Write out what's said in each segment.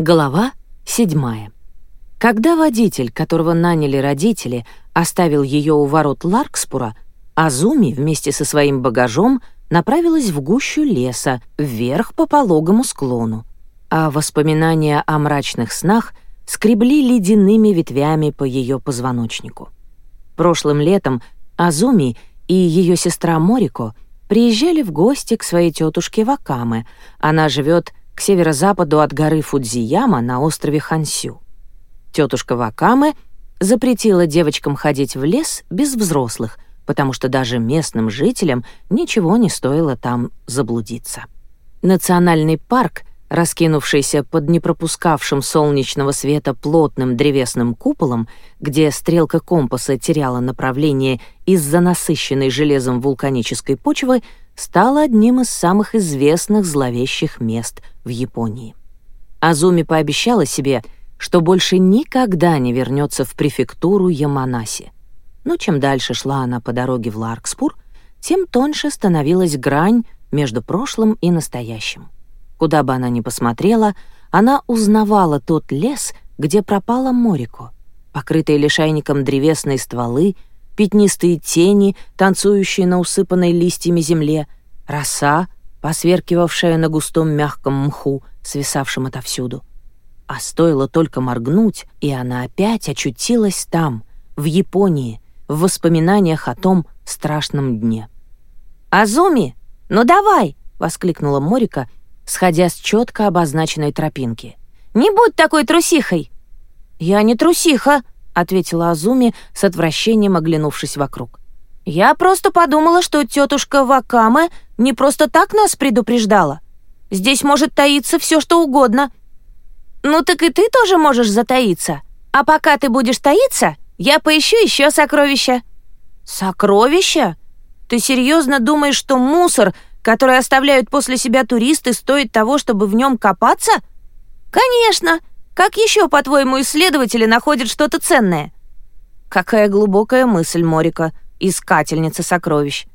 Глава 7. Когда водитель, которого наняли родители, оставил ее у ворот Ларкспура, Азуми вместе со своим багажом направилась в гущу леса, вверх по пологому склону, а воспоминания о мрачных снах скребли ледяными ветвями по ее позвоночнику. Прошлым летом Азуми и ее сестра Морико приезжали в гости к своей тетушке Вакаме. Она живет к северо-западу от горы Фудзияма на острове Хансю. Тетушка Вакаме запретила девочкам ходить в лес без взрослых, потому что даже местным жителям ничего не стоило там заблудиться. Национальный парк, раскинувшийся под непропускавшим солнечного света плотным древесным куполом, где стрелка компаса теряла направление из-за насыщенной железом вулканической почвы, стало одним из самых известных зловещих мест в Японии. Азуми пообещала себе, что больше никогда не вернется в префектуру Яманаси. Но чем дальше шла она по дороге в Ларкспур, тем тоньше становилась грань между прошлым и настоящим. Куда бы она ни посмотрела, она узнавала тот лес, где пропала Морико, покрытые лишайником древесные стволы — пятнистые тени, танцующие на усыпанной листьями земле, роса, посверкивавшая на густом мягком мху, свисавшем отовсюду. А стоило только моргнуть, и она опять очутилась там, в Японии, в воспоминаниях о том страшном дне. «Азуми, ну давай!» — воскликнула Морика, сходя с четко обозначенной тропинки. «Не будь такой трусихой!» «Я не трусиха!» ответила Азуми с отвращением, оглянувшись вокруг. «Я просто подумала, что тетушка Вакаме не просто так нас предупреждала. Здесь может таиться все, что угодно». «Ну так и ты тоже можешь затаиться. А пока ты будешь таиться, я поищу еще сокровища». «Сокровища? Ты серьезно думаешь, что мусор, который оставляют после себя туристы, стоит того, чтобы в нем копаться?» «Конечно. Как еще, по-твоему, исследователи находят что-то ценное?» Какая глубокая мысль Морика, искательница сокровищ.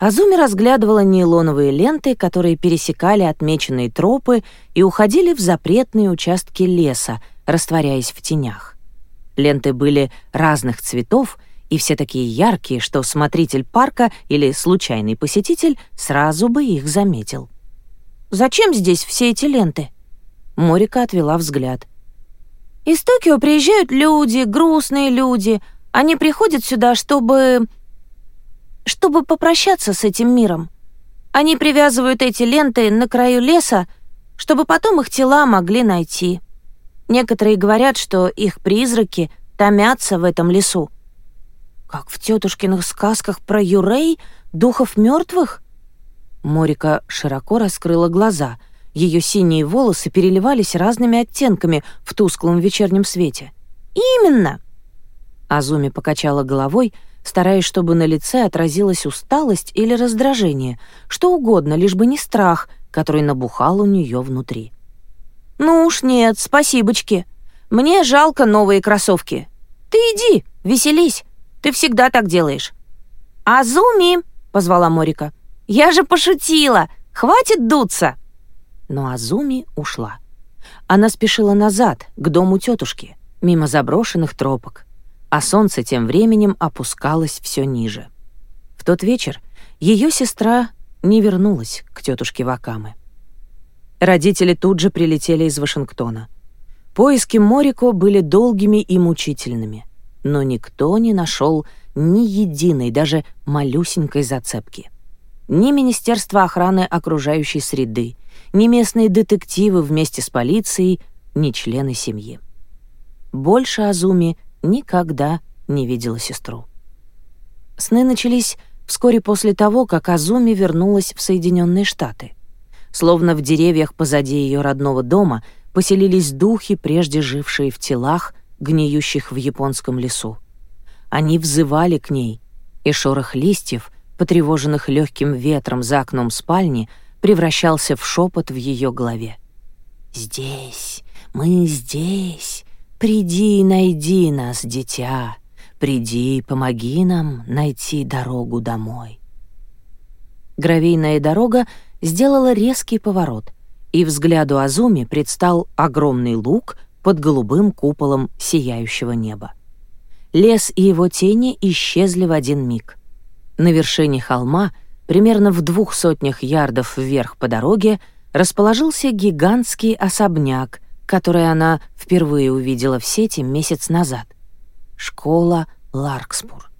Азуми разглядывала нейлоновые ленты, которые пересекали отмеченные тропы и уходили в запретные участки леса, растворяясь в тенях. Ленты были разных цветов и все такие яркие, что смотритель парка или случайный посетитель сразу бы их заметил. «Зачем здесь все эти ленты?» Морика отвела взгляд. «Из Токио приезжают люди, грустные люди. Они приходят сюда, чтобы... чтобы попрощаться с этим миром. Они привязывают эти ленты на краю леса, чтобы потом их тела могли найти. Некоторые говорят, что их призраки томятся в этом лесу. Как в тетушкиных сказках про Юрей, духов мертвых? Морика широко раскрыла глаза, ее синие волосы переливались разными оттенками в тусклом вечернем свете. «Именно!» Азуми покачала головой, стараясь, чтобы на лице отразилась усталость или раздражение, что угодно, лишь бы не страх, который набухал у нее внутри. «Ну уж нет, спасибочки. Мне жалко новые кроссовки. Ты иди, веселись. Ты всегда так делаешь». «Азуми!» — позвала Морика. «Я же пошутила! Хватит дуться!» но Азуми ушла. Она спешила назад, к дому тетушки, мимо заброшенных тропок, а солнце тем временем опускалось все ниже. В тот вечер ее сестра не вернулась к тетушке Вакамы. Родители тут же прилетели из Вашингтона. Поиски Морико были долгими и мучительными, но никто не нашел ни единой, даже малюсенькой зацепки. Ни Министерство охраны окружающей среды, ни местные детективы вместе с полицией, ни члены семьи. Больше Азуми никогда не видела сестру. Сны начались вскоре после того, как Азуми вернулась в Соединенные Штаты. Словно в деревьях позади ее родного дома поселились духи, прежде жившие в телах, гниющих в японском лесу. Они взывали к ней, и шорох листьев, потревоженных легким ветром за окном спальни — превращался в шепот в ее голове. «Здесь, мы здесь, приди и найди нас, дитя, приди и помоги нам найти дорогу домой». Гравийная дорога сделала резкий поворот, и взгляду Азуми предстал огромный луг под голубым куполом сияющего неба. Лес и его тени исчезли в один миг. На вершине холма — примерно в двух сотнях ярдов вверх по дороге, расположился гигантский особняк, который она впервые увидела в сети месяц назад. Школа Ларкспур.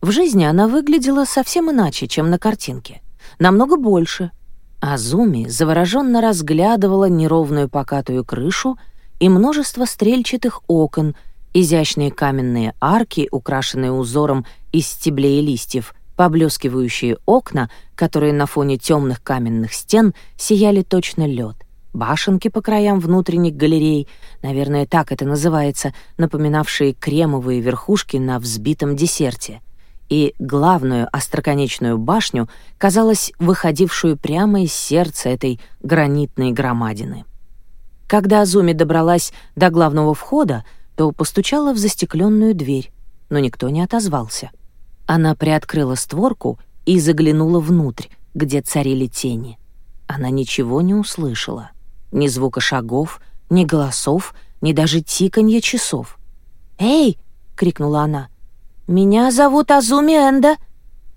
В жизни она выглядела совсем иначе, чем на картинке. Намного больше. Азуми завороженно разглядывала неровную покатую крышу и множество стрельчатых окон, изящные каменные арки, украшенные узором из стеблей и листьев — Поблескивающие окна, которые на фоне темных каменных стен сияли точно лед. Башенки по краям внутренних галерей, наверное, так это называется, напоминавшие кремовые верхушки на взбитом десерте. И главную остроконечную башню, казалось, выходившую прямо из сердца этой гранитной громадины. Когда Азуми добралась до главного входа, то постучала в застекленную дверь, но никто не отозвался — она приоткрыла створку и заглянула внутрь, где царили тени. Она ничего не услышала. Ни звука шагов, ни голосов, ни даже тиканья часов. «Эй!» — крикнула она. «Меня зовут Азуми Энда.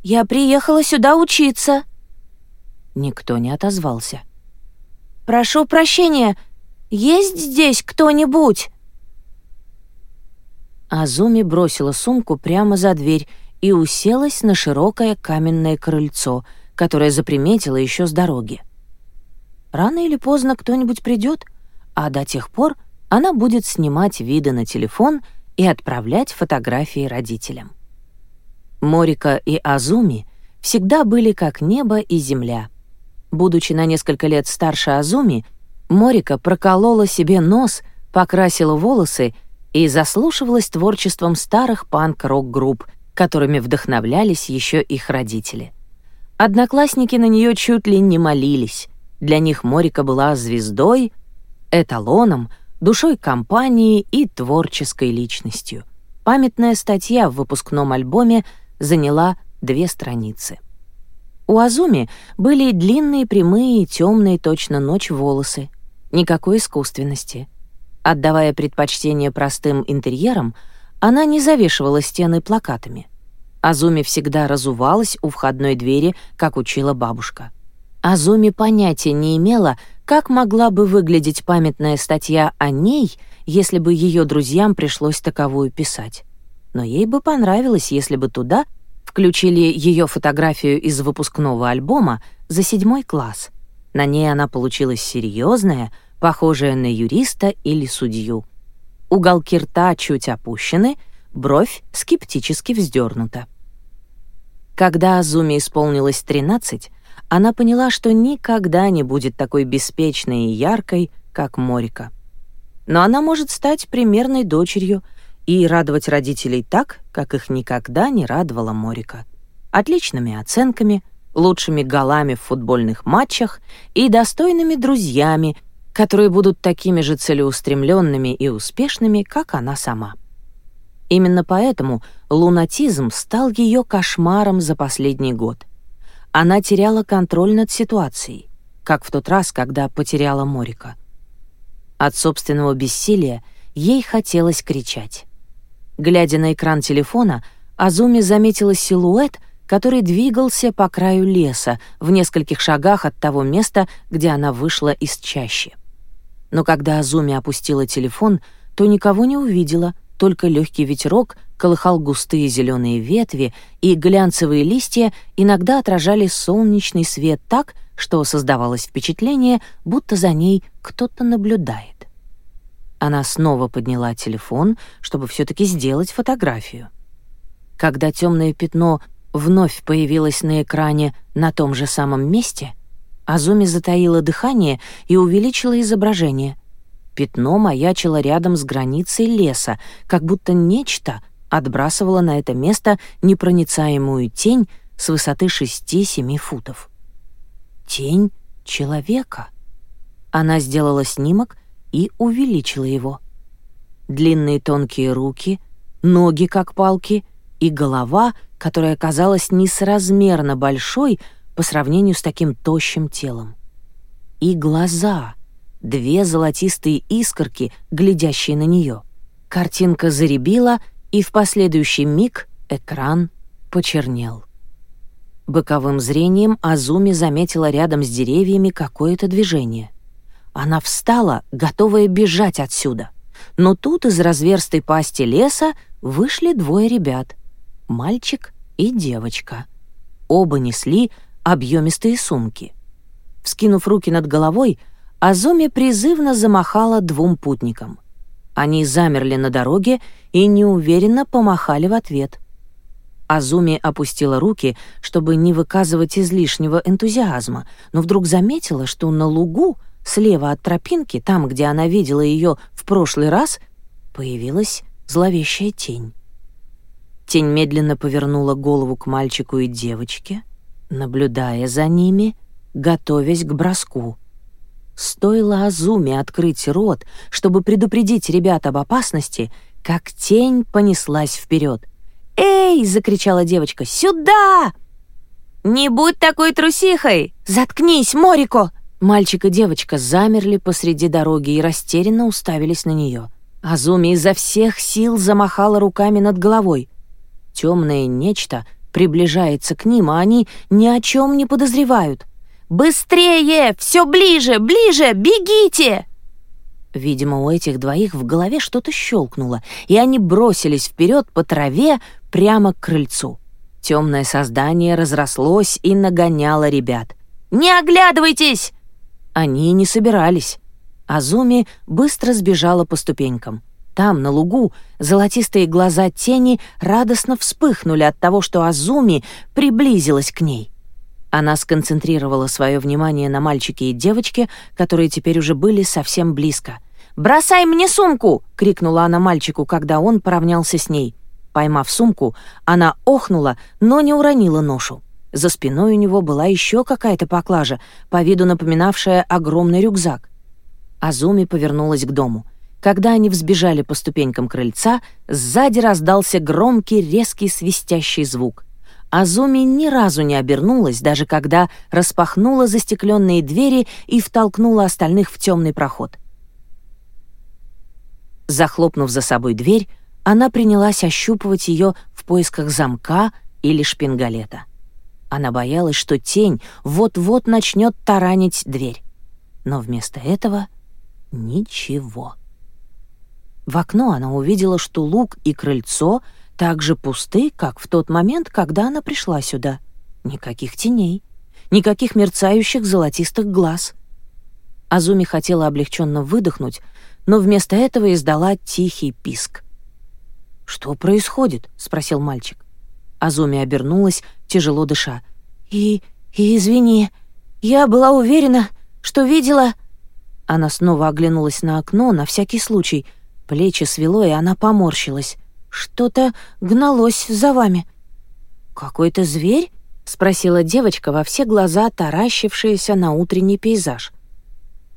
Я приехала сюда учиться». Никто не отозвался. «Прошу прощения, есть здесь кто-нибудь?» Азуми бросила сумку прямо за дверь и уселась на широкое каменное крыльцо, которое заприметила еще с дороги. Рано или поздно кто-нибудь придет, а до тех пор она будет снимать виды на телефон и отправлять фотографии родителям. Морика и Азуми всегда были как небо и земля. Будучи на несколько лет старше Азуми, Морика проколола себе нос, покрасила волосы и заслушивалась творчеством старых панк-рок-групп — которыми вдохновлялись еще их родители. Одноклассники на нее чуть ли не молились. Для них Морика была звездой, эталоном, душой компании и творческой личностью. Памятная статья в выпускном альбоме заняла две страницы. У Азуми были длинные, прямые и темные точно ночь волосы. Никакой искусственности. Отдавая предпочтение простым интерьерам, она не завешивала стены плакатами. Азуми всегда разувалась у входной двери, как учила бабушка. Азуми понятия не имела, как могла бы выглядеть памятная статья о ней, если бы ее друзьям пришлось таковую писать. Но ей бы понравилось, если бы туда включили ее фотографию из выпускного альбома за седьмой класс. На ней она получилась серьезная, похожая на юриста или судью. Уголки рта чуть опущены, бровь скептически вздернута. Когда Азуме исполнилось 13, она поняла, что никогда не будет такой беспечной и яркой, как Морика. Но она может стать примерной дочерью и радовать родителей так, как их никогда не радовала Морика. Отличными оценками, лучшими голами в футбольных матчах и достойными друзьями — которые будут такими же целеустремленными и успешными, как она сама. Именно поэтому лунатизм стал ее кошмаром за последний год. Она теряла контроль над ситуацией, как в тот раз, когда потеряла Морика. От собственного бессилия ей хотелось кричать. Глядя на экран телефона, Азуми заметила силуэт, который двигался по краю леса в нескольких шагах от того места, где она вышла из чащи. Но когда Азуми опустила телефон, то никого не увидела, только легкий ветерок колыхал густые зеленые ветви, и глянцевые листья иногда отражали солнечный свет так, что создавалось впечатление, будто за ней кто-то наблюдает. Она снова подняла телефон, чтобы все таки сделать фотографию. Когда темное пятно вновь появилось на экране на том же самом месте, Азуми затаила дыхание и увеличила изображение. Пятно маячило рядом с границей леса, как будто нечто отбрасывало на это место непроницаемую тень с высоты 6-7 футов. Тень человека. Она сделала снимок и увеличила его. Длинные тонкие руки, ноги как палки и голова, которая казалась несоразмерно большой, по сравнению с таким тощим телом. И глаза, две золотистые искорки, глядящие на нее. Картинка заребила, и в последующий миг экран почернел. Боковым зрением Азуми заметила рядом с деревьями какое-то движение. Она встала, готовая бежать отсюда. Но тут из разверстой пасти леса вышли двое ребят — мальчик и девочка. Оба несли объемистые сумки. Вскинув руки над головой, Азуми призывно замахала двум путникам. Они замерли на дороге и неуверенно помахали в ответ. Азуми опустила руки, чтобы не выказывать излишнего энтузиазма, но вдруг заметила, что на лугу, слева от тропинки, там, где она видела ее в прошлый раз, появилась зловещая тень. Тень медленно повернула голову к мальчику и девочке — наблюдая за ними, готовясь к броску. Стоило Азуме открыть рот, чтобы предупредить ребят об опасности, как тень понеслась вперед. «Эй!» — закричала девочка. «Сюда!» «Не будь такой трусихой! Заткнись, Морико!» Мальчик и девочка замерли посреди дороги и растерянно уставились на нее. Азуми изо всех сил замахала руками над головой. Темное нечто — приближается к ним, а они ни о чем не подозревают. «Быстрее! Все ближе! Ближе! Бегите!» Видимо, у этих двоих в голове что-то щелкнуло, и они бросились вперед по траве прямо к крыльцу. Темное создание разрослось и нагоняло ребят. «Не оглядывайтесь!» Они не собирались. Азуми быстро сбежала по ступенькам. Там, на лугу, золотистые глаза тени радостно вспыхнули от того, что Азуми приблизилась к ней. Она сконцентрировала свое внимание на мальчике и девочке, которые теперь уже были совсем близко. «Бросай мне сумку!» — крикнула она мальчику, когда он поравнялся с ней. Поймав сумку, она охнула, но не уронила ношу. За спиной у него была еще какая-то поклажа, по виду напоминавшая огромный рюкзак. Азуми повернулась к дому. Когда они взбежали по ступенькам крыльца, сзади раздался громкий, резкий, свистящий звук. Азуми ни разу не обернулась, даже когда распахнула застекленные двери и втолкнула остальных в темный проход. Захлопнув за собой дверь, она принялась ощупывать ее в поисках замка или шпингалета. Она боялась, что тень вот-вот начнет таранить дверь. Но вместо этого — ничего. В окно она увидела, что луг и крыльцо так же пусты, как в тот момент, когда она пришла сюда. Никаких теней, никаких мерцающих золотистых глаз. Азуми хотела облегченно выдохнуть, но вместо этого издала тихий писк. «Что происходит?» — спросил мальчик. Азуми обернулась, тяжело дыша. «И... и извини, я была уверена, что видела...» Она снова оглянулась на окно на всякий случай — Плечи свело, и она поморщилась. «Что-то гналось за вами». «Какой-то зверь?» — спросила девочка во все глаза, таращившаяся на утренний пейзаж.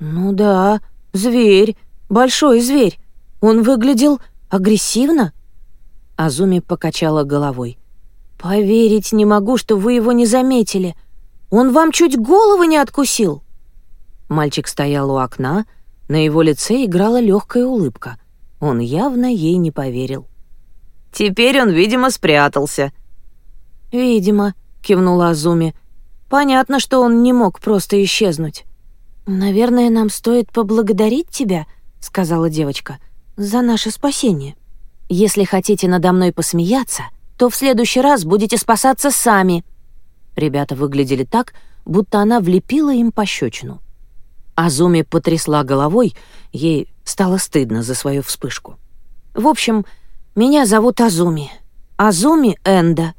«Ну да, зверь, большой зверь. Он выглядел агрессивно?» Азуми покачала головой. «Поверить не могу, что вы его не заметили. Он вам чуть голову не откусил!» Мальчик стоял у окна, на его лице играла легкая улыбка. Он явно ей не поверил. «Теперь он, видимо, спрятался». «Видимо», — кивнула Азуми. «Понятно, что он не мог просто исчезнуть». «Наверное, нам стоит поблагодарить тебя», — сказала девочка, — «за наше спасение. Если хотите надо мной посмеяться, то в следующий раз будете спасаться сами». Ребята выглядели так, будто она влепила им пощечину. Азуми потрясла головой, ей Стало стыдно за свою вспышку. В общем, меня зовут Азуми. Азуми Энда.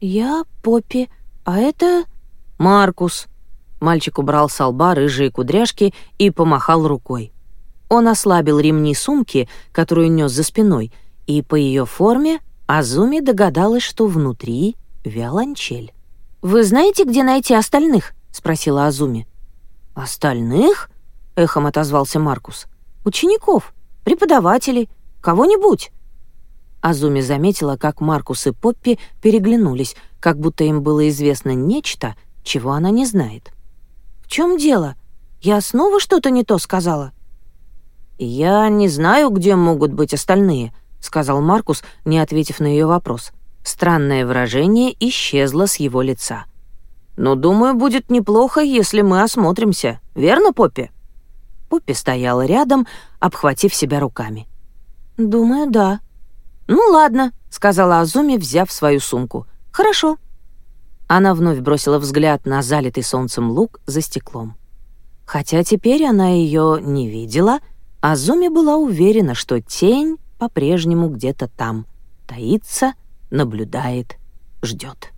Я Поппи, а это... Маркус. Мальчик убрал с лба рыжие кудряшки и помахал рукой. Он ослабил ремни сумки, которую нес за спиной, и по ее форме Азуми догадалась, что внутри виолончель. «Вы знаете, где найти остальных?» — спросила Азуми. «Остальных?» — эхом отозвался Маркус. Учеников, преподавателей, кого-нибудь. Азуми заметила, как Маркус и Поппи переглянулись, как будто им было известно нечто, чего она не знает. «В чем дело? Я снова что-то не то сказала?» «Я не знаю, где могут быть остальные», — сказал Маркус, не ответив на ее вопрос. Странное выражение исчезло с его лица. «Но, думаю, будет неплохо, если мы осмотримся. Верно, Поппи?» Поппи стояла рядом, обхватив себя руками. «Думаю, да». «Ну ладно», — сказала Азуми, взяв свою сумку. «Хорошо». Она вновь бросила взгляд на залитый солнцем луг за стеклом. Хотя теперь она ее не видела, Азуми была уверена, что тень по-прежнему где-то там, таится, наблюдает, ждет.